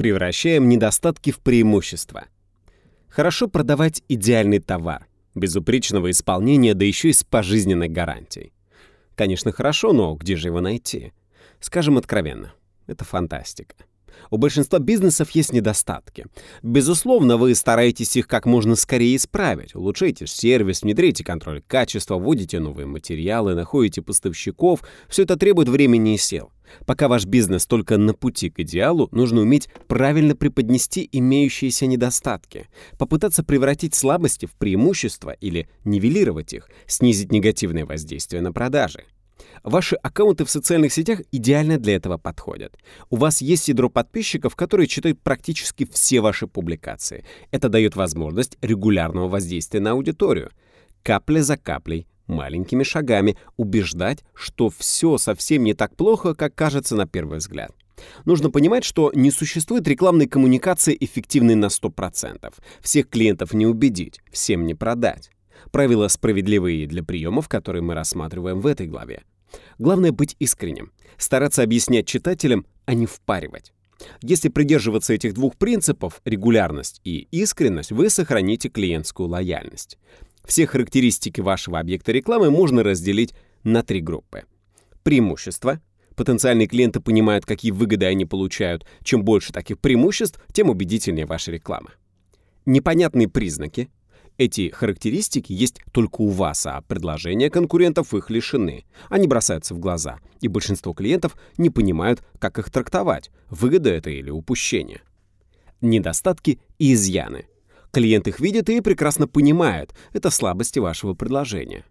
Превращаем недостатки в преимущества. Хорошо продавать идеальный товар, безупречного исполнения, да еще и с пожизненной гарантией. Конечно, хорошо, но где же его найти? Скажем откровенно, это фантастика. У большинства бизнесов есть недостатки. Безусловно, вы стараетесь их как можно скорее исправить. Улучшаете сервис, внедряете контроль качества, вводите новые материалы, находите поставщиков. Все это требует времени и сил. Пока ваш бизнес только на пути к идеалу, нужно уметь правильно преподнести имеющиеся недостатки, попытаться превратить слабости в преимущества или нивелировать их, снизить негативное воздействие на продажи. Ваши аккаунты в социальных сетях идеально для этого подходят. У вас есть ядро подписчиков, которые читают практически все ваши публикации. Это дает возможность регулярного воздействия на аудиторию. Капля за каплей, маленькими шагами убеждать, что все совсем не так плохо, как кажется на первый взгляд. Нужно понимать, что не существует рекламной коммуникации эффективной на 100%. Всех клиентов не убедить, всем не продать. Правила справедливые для приемов, которые мы рассматриваем в этой главе. Главное быть искренним, стараться объяснять читателям, а не впаривать. Если придерживаться этих двух принципов, регулярность и искренность, вы сохраните клиентскую лояльность. Все характеристики вашего объекта рекламы можно разделить на три группы. Преимущества. Потенциальные клиенты понимают, какие выгоды они получают. Чем больше таких преимуществ, тем убедительнее ваша реклама. Непонятные признаки. Эти характеристики есть только у вас, а предложения конкурентов их лишены. Они бросаются в глаза, и большинство клиентов не понимают, как их трактовать, выгода это или упущение. Недостатки и изъяны. Клиент их видит и прекрасно понимает, это слабости вашего предложения.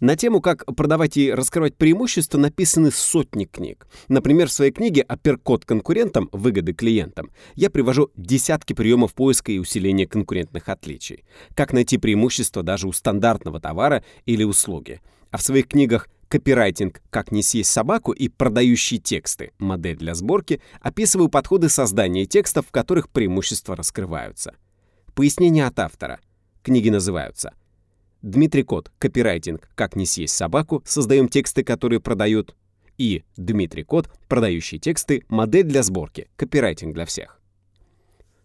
На тему, как продавать и раскрывать преимущества, написаны сотни книг. Например, в своей книге «Апперкот конкурентам. Выгоды клиентам» я привожу десятки приемов поиска и усиления конкурентных отличий. Как найти преимущества даже у стандартного товара или услуги. А в своих книгах «Копирайтинг. Как не съесть собаку» и «Продающие тексты. Модель для сборки» описываю подходы создания текстов, в которых преимущества раскрываются. Пояснение от автора. Книги называются Дмитрий Кот, копирайтинг «Как не съесть собаку», создаем тексты, которые продают, и Дмитрий Кот, продающий тексты, модель для сборки, копирайтинг для всех.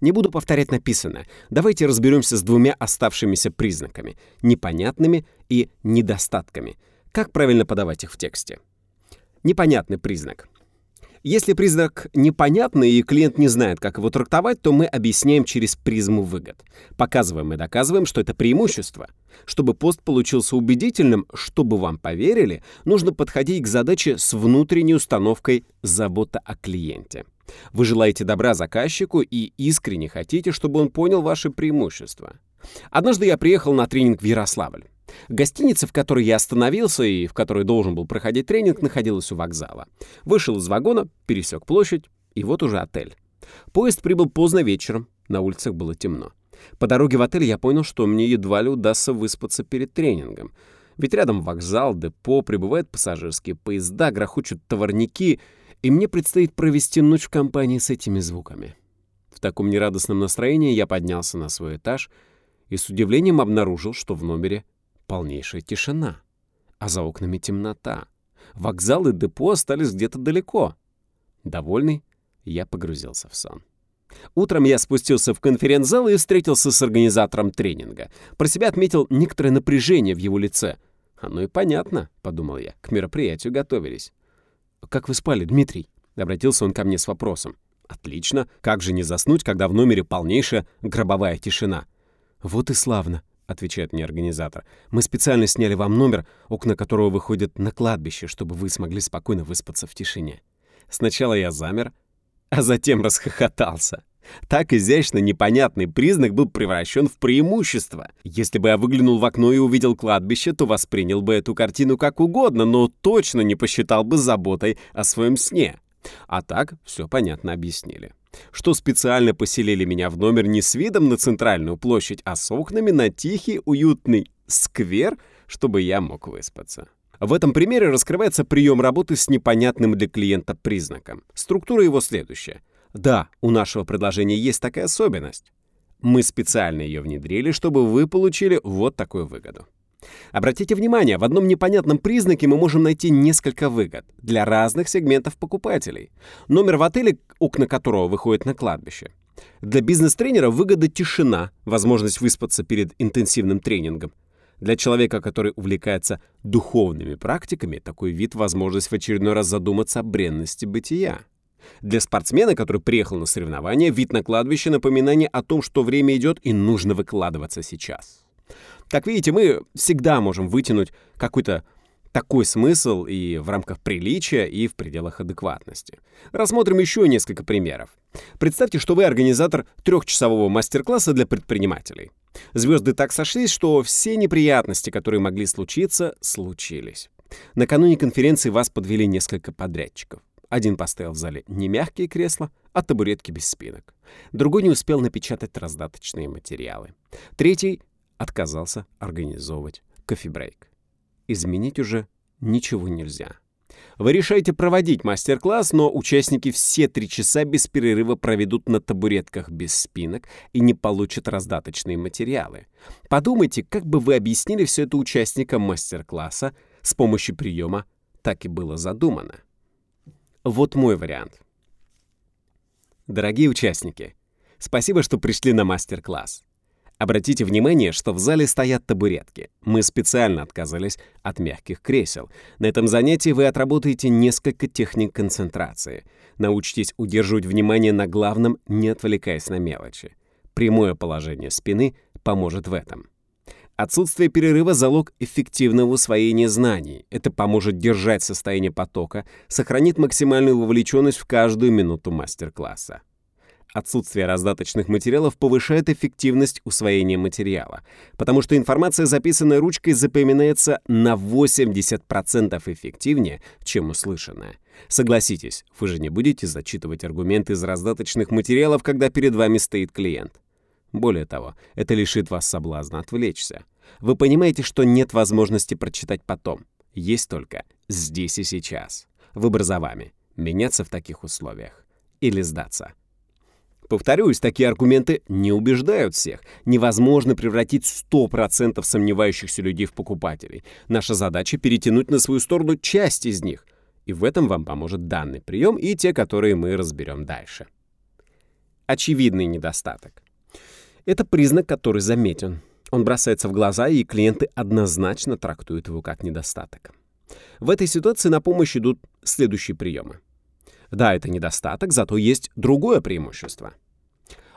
Не буду повторять написанное. Давайте разберемся с двумя оставшимися признаками — непонятными и недостатками. Как правильно подавать их в тексте? Непонятный признак. Если признак непонятный и клиент не знает, как его трактовать, то мы объясняем через призму выгод. Показываем и доказываем, что это преимущество. Чтобы пост получился убедительным, чтобы вам поверили, нужно подходить к задаче с внутренней установкой «забота о клиенте». Вы желаете добра заказчику и искренне хотите, чтобы он понял ваши преимущества. Однажды я приехал на тренинг в Ярославль. Гостиница, в которой я остановился и в которой должен был проходить тренинг, находилась у вокзала. Вышел из вагона, пересек площадь, и вот уже отель. Поезд прибыл поздно вечером, на улицах было темно. По дороге в отель я понял, что мне едва ли удастся выспаться перед тренингом. Ведь рядом вокзал, депо, прибывают пассажирские поезда, грохочут товарники, и мне предстоит провести ночь в компании с этими звуками. В таком нерадостном настроении я поднялся на свой этаж и с удивлением обнаружил, что в номере полнейшая тишина, а за окнами темнота. Вокзал и депо остались где-то далеко. Довольный, я погрузился в сон. Утром я спустился в конференц-зал и встретился с организатором тренинга. Про себя отметил некоторое напряжение в его лице. «Оно и понятно», — подумал я, — «к мероприятию готовились». «Как вы спали, Дмитрий?» — обратился он ко мне с вопросом. «Отлично. Как же не заснуть, когда в номере полнейшая гробовая тишина?» «Вот и славно отвечает мне организатор. «Мы специально сняли вам номер, окна которого выходят на кладбище, чтобы вы смогли спокойно выспаться в тишине». Сначала я замер, а затем расхохотался. Так изящно непонятный признак был превращен в преимущество. Если бы я выглянул в окно и увидел кладбище, то воспринял бы эту картину как угодно, но точно не посчитал бы заботой о своем сне. А так все понятно объяснили что специально поселили меня в номер не с видом на центральную площадь, а с окнами на тихий, уютный сквер, чтобы я мог выспаться. В этом примере раскрывается прием работы с непонятным для клиента признаком. Структура его следующая. Да, у нашего предложения есть такая особенность. Мы специально ее внедрили, чтобы вы получили вот такую выгоду. Обратите внимание, в одном непонятном признаке мы можем найти несколько выгод для разных сегментов покупателей. Номер в отеле, окна которого выходят на кладбище. Для бизнес-тренера выгода тишина, возможность выспаться перед интенсивным тренингом. Для человека, который увлекается духовными практиками, такой вид — возможность в очередной раз задуматься о бренности бытия. Для спортсмена, который приехал на соревнования, вид на кладбище — напоминание о том, что время идет и нужно выкладываться сейчас. Как видите, мы всегда можем вытянуть какой-то такой смысл и в рамках приличия, и в пределах адекватности. Рассмотрим еще несколько примеров. Представьте, что вы организатор трехчасового мастер-класса для предпринимателей. Звезды так сошлись, что все неприятности, которые могли случиться, случились. Накануне конференции вас подвели несколько подрядчиков. Один поставил в зале не мягкие кресла, а табуретки без спинок. Другой не успел напечатать раздаточные материалы. Третий отказался организовывать кофе-брейк. Изменить уже ничего нельзя. Вы решаете проводить мастер-класс, но участники все три часа без перерыва проведут на табуретках без спинок и не получат раздаточные материалы. Подумайте, как бы вы объяснили все это участникам мастер-класса с помощью приема «так и было задумано». Вот мой вариант. Дорогие участники, спасибо, что пришли на мастер-класс. Обратите внимание, что в зале стоят табуретки. Мы специально отказались от мягких кресел. На этом занятии вы отработаете несколько техник концентрации. Научитесь удерживать внимание на главном, не отвлекаясь на мелочи. Прямое положение спины поможет в этом. Отсутствие перерыва — залог эффективного усвоения знаний. Это поможет держать состояние потока, сохранит максимальную вовлеченность в каждую минуту мастер-класса. Отсутствие раздаточных материалов повышает эффективность усвоения материала, потому что информация, записанная ручкой, запоминается на 80% эффективнее, чем услышанная. Согласитесь, вы же не будете зачитывать аргументы из раздаточных материалов, когда перед вами стоит клиент. Более того, это лишит вас соблазна отвлечься. Вы понимаете, что нет возможности прочитать потом. Есть только здесь и сейчас. Выбор за вами. Меняться в таких условиях или сдаться. Повторюсь, такие аргументы не убеждают всех. Невозможно превратить 100% сомневающихся людей в покупателей. Наша задача — перетянуть на свою сторону часть из них. И в этом вам поможет данный прием и те, которые мы разберем дальше. Очевидный недостаток. Это признак, который заметен. Он бросается в глаза, и клиенты однозначно трактуют его как недостаток. В этой ситуации на помощь идут следующие приемы. Да, это недостаток, зато есть другое преимущество.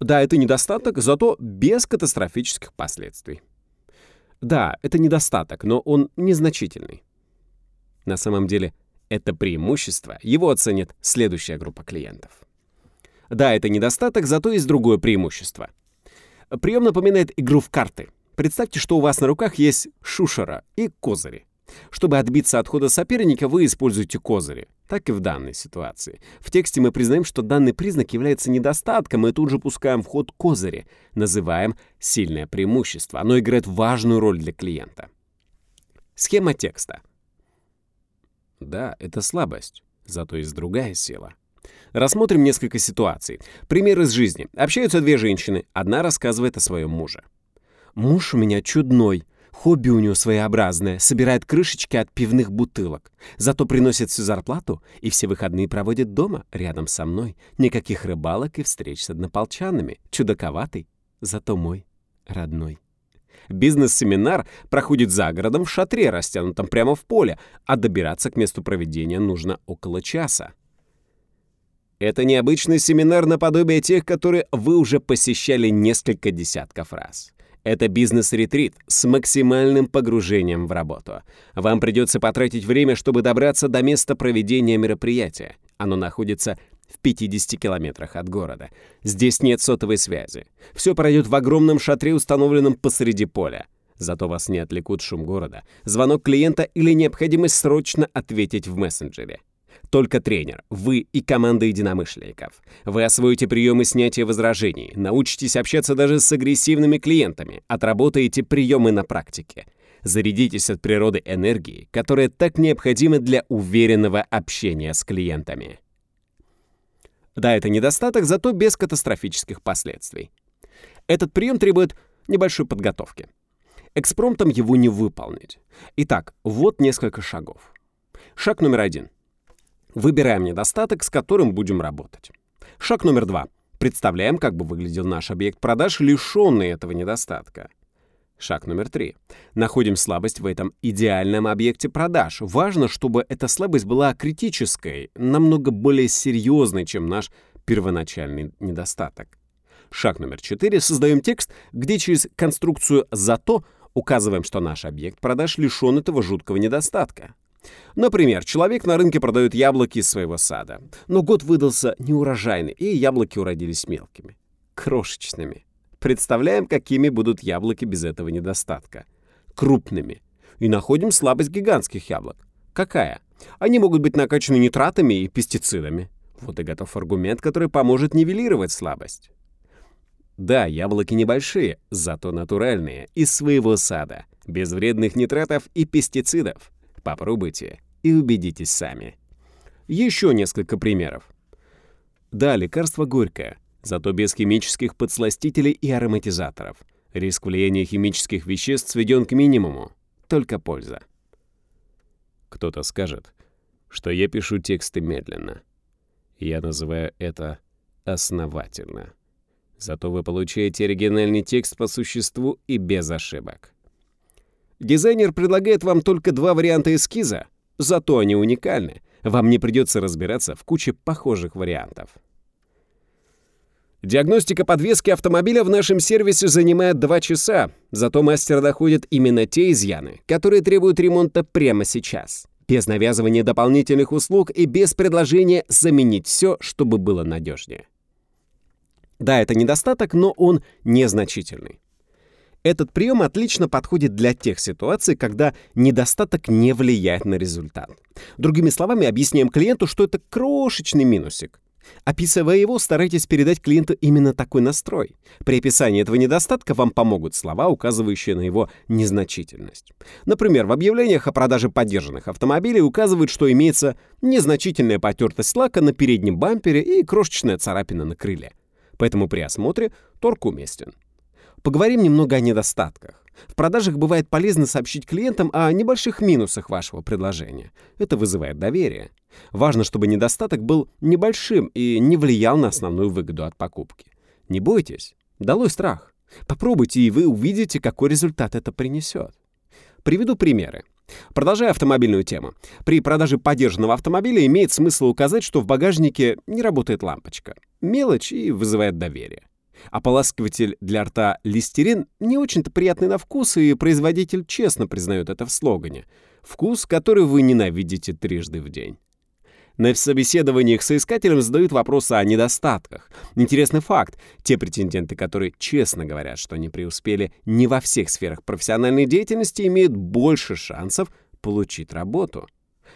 Да, это недостаток, зато без катастрофических последствий. Да, это недостаток, но он незначительный. На самом деле, это преимущество, его оценит следующая группа клиентов. Да, это недостаток, зато есть другое преимущество. Прием напоминает игру в карты. Представьте, что у вас на руках есть шушера и козыри. Чтобы отбиться от хода соперника, вы используете козыри. Так и в данной ситуации. В тексте мы признаем, что данный признак является недостатком, и тут же пускаем в ход козыри, называем сильное преимущество. Оно играет важную роль для клиента. Схема текста. Да, это слабость, зато есть другая сила. Рассмотрим несколько ситуаций. Пример из жизни. Общаются две женщины. Одна рассказывает о своем муже. «Муж у меня чудной. Хобби у него своеобразное, собирает крышечки от пивных бутылок. Зато приносит всю зарплату и все выходные проводит дома, рядом со мной. Никаких рыбалок и встреч с однополчанами. Чудаковатый, зато мой, родной. Бизнес-семинар проходит за городом в шатре, растянутом прямо в поле, а добираться к месту проведения нужно около часа. Это необычный семинар наподобие тех, которые вы уже посещали несколько десятков раз. Это бизнес-ретрит с максимальным погружением в работу. Вам придется потратить время, чтобы добраться до места проведения мероприятия. Оно находится в 50 километрах от города. Здесь нет сотовой связи. Все пройдет в огромном шатре, установленном посреди поля. Зато вас не отвлекут шум города, звонок клиента или необходимость срочно ответить в мессенджере. Только тренер, вы и команда единомышленников. Вы освоите приемы снятия возражений, научитесь общаться даже с агрессивными клиентами, отработаете приемы на практике. Зарядитесь от природы энергии, которая так необходима для уверенного общения с клиентами. Да, это недостаток, зато без катастрофических последствий. Этот прием требует небольшой подготовки. Экспромтом его не выполнить. Итак, вот несколько шагов. Шаг номер один. Выбираем недостаток, с которым будем работать. Шаг номер два. Представляем, как бы выглядел наш объект продаж, лишенный этого недостатка. Шаг номер три. Находим слабость в этом идеальном объекте продаж. Важно, чтобы эта слабость была критической, намного более серьезной, чем наш первоначальный недостаток. Шаг номер четыре. Создаем текст, где через конструкцию «зато» указываем, что наш объект продаж лишен этого жуткого недостатка. Например, человек на рынке продает яблоки из своего сада, но год выдался неурожайный, и яблоки уродились мелкими, крошечными. Представляем, какими будут яблоки без этого недостатка. Крупными. И находим слабость гигантских яблок. Какая? Они могут быть накачаны нитратами и пестицидами. Вот и готов аргумент, который поможет нивелировать слабость. Да, яблоки небольшие, зато натуральные, из своего сада, без вредных нитратов и пестицидов. Попробуйте и убедитесь сами. Еще несколько примеров. Да, лекарство горькое, зато без химических подсластителей и ароматизаторов. Риск влияния химических веществ сведен к минимуму. Только польза. Кто-то скажет, что я пишу тексты медленно. Я называю это основательно. Зато вы получаете оригинальный текст по существу и без ошибок. Дизайнер предлагает вам только два варианта эскиза, зато они уникальны. Вам не придется разбираться в куче похожих вариантов. Диагностика подвески автомобиля в нашем сервисе занимает 2 часа, зато мастер находит именно те изъяны, которые требуют ремонта прямо сейчас. Без навязывания дополнительных услуг и без предложения заменить все, чтобы было надежнее. Да, это недостаток, но он незначительный. Этот прием отлично подходит для тех ситуаций, когда недостаток не влияет на результат. Другими словами, объясняем клиенту, что это крошечный минусик. Описывая его, старайтесь передать клиенту именно такой настрой. При описании этого недостатка вам помогут слова, указывающие на его незначительность. Например, в объявлениях о продаже поддержанных автомобилей указывают, что имеется незначительная потертость лака на переднем бампере и крошечная царапина на крыле. Поэтому при осмотре торг уместен. Поговорим немного о недостатках. В продажах бывает полезно сообщить клиентам о небольших минусах вашего предложения. Это вызывает доверие. Важно, чтобы недостаток был небольшим и не влиял на основную выгоду от покупки. Не бойтесь. Долой страх. Попробуйте, и вы увидите, какой результат это принесет. Приведу примеры. Продолжая автомобильную тему. При продаже подержанного автомобиля имеет смысл указать, что в багажнике не работает лампочка. Мелочь и вызывает доверие. Ополаскиватель для рта листерин не очень-то приятный на вкус, и производитель честно признает это в слогане. Вкус, который вы ненавидите трижды в день. На собеседованиях с искателем задают вопросы о недостатках. Интересный факт. Те претенденты, которые честно говорят, что не преуспели не во всех сферах профессиональной деятельности, имеют больше шансов получить работу.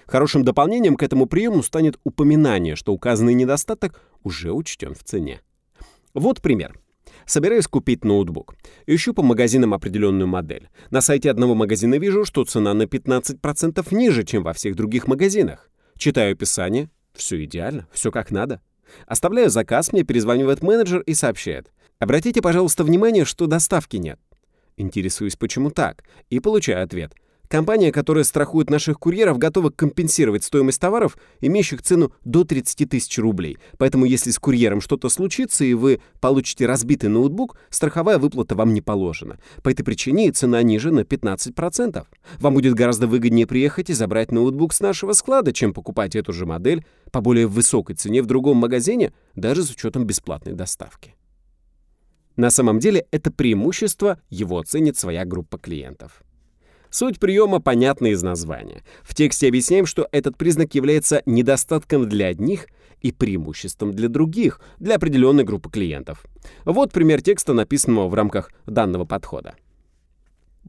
Хорошим дополнением к этому приему станет упоминание, что указанный недостаток уже учтен в цене. Вот пример. Собираюсь купить ноутбук. Ищу по магазинам определенную модель. На сайте одного магазина вижу, что цена на 15% ниже, чем во всех других магазинах. Читаю описание. Все идеально, все как надо. Оставляю заказ, мне перезванивает менеджер и сообщает. Обратите, пожалуйста, внимание, что доставки нет. Интересуюсь, почему так, и получаю ответ – Компания, которая страхует наших курьеров, готова компенсировать стоимость товаров, имеющих цену до 30 тысяч рублей. Поэтому если с курьером что-то случится и вы получите разбитый ноутбук, страховая выплата вам не положена. По этой причине цена ниже на 15%. Вам будет гораздо выгоднее приехать и забрать ноутбук с нашего склада, чем покупать эту же модель по более высокой цене в другом магазине, даже с учетом бесплатной доставки. На самом деле это преимущество его оценит своя группа клиентов. Суть приема понятна из названия. В тексте объясняем, что этот признак является недостатком для одних и преимуществом для других, для определенной группы клиентов. Вот пример текста, написанного в рамках данного подхода.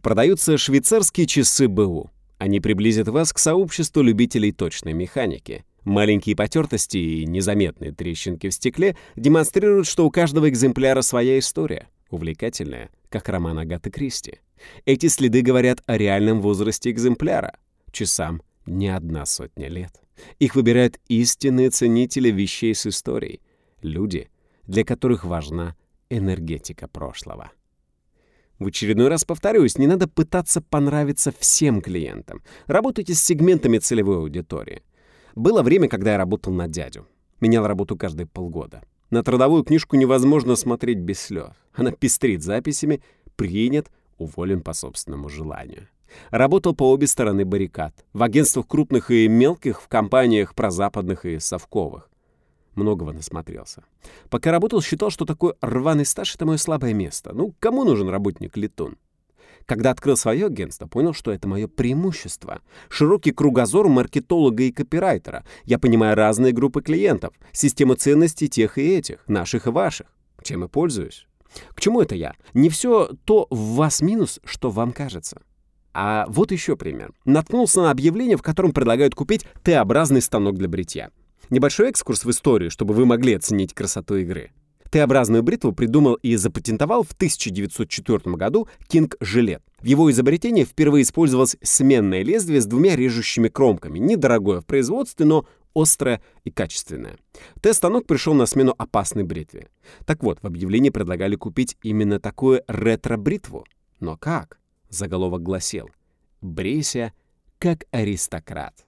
Продаются швейцарские часы БУ. Они приблизят вас к сообществу любителей точной механики. Маленькие потертости и незаметные трещинки в стекле демонстрируют, что у каждого экземпляра своя история, увлекательная, как роман Агаты Кристи. Эти следы говорят о реальном возрасте экземпляра. Часам не одна сотня лет. Их выбирают истинные ценители вещей с историей. Люди, для которых важна энергетика прошлого. В очередной раз повторюсь, не надо пытаться понравиться всем клиентам. Работайте с сегментами целевой аудитории. Было время, когда я работал на дядю. Менял работу каждые полгода. На трудовую книжку невозможно смотреть без слез. Она пестрит записями «Принят, уволен по собственному желанию». Работал по обе стороны баррикад. В агентствах крупных и мелких, в компаниях прозападных и совковых. Многого насмотрелся. Пока работал, считал, что такой рваный стаж — это мое слабое место. Ну, кому нужен работник-летун? Когда открыл свое агентство, понял, что это мое преимущество. Широкий кругозор маркетолога и копирайтера. Я понимаю разные группы клиентов, систему ценностей тех и этих, наших и ваших. Чем и пользуюсь. К чему это я? Не все то в вас минус, что вам кажется. А вот еще пример. Наткнулся на объявление, в котором предлагают купить Т-образный станок для бритья. Небольшой экскурс в историю, чтобы вы могли оценить красоту игры. Т-образную бритву придумал и запатентовал в 1904 году Кинг Жилет. В его изобретении впервые использовалось сменное лезвие с двумя режущими кромками, недорогое в производстве, но острое и качественное. Т-станок пришел на смену опасной бритве. Так вот, в объявлении предлагали купить именно такую ретро-бритву. Но как? Заголовок гласил «Брейся как аристократ».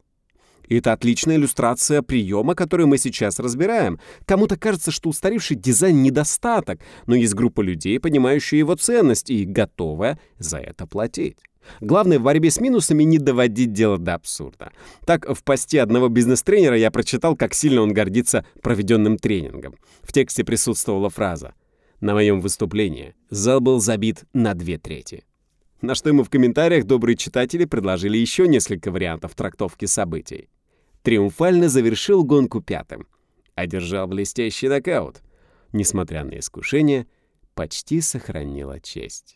Это отличная иллюстрация приема, который мы сейчас разбираем. Кому-то кажется, что устаревший дизайн недостаток, но есть группа людей, понимающая его ценность и готовая за это платить. Главное в борьбе с минусами не доводить дело до абсурда. Так, в посте одного бизнес-тренера я прочитал, как сильно он гордится проведенным тренингом. В тексте присутствовала фраза «На моем выступлении зал был забит на две трети». На что ему в комментариях добрые читатели предложили еще несколько вариантов трактовки событий триумфально завершил гонку пятым. Одержал блестящий нокаут. Несмотря на искушение, почти сохранила честь.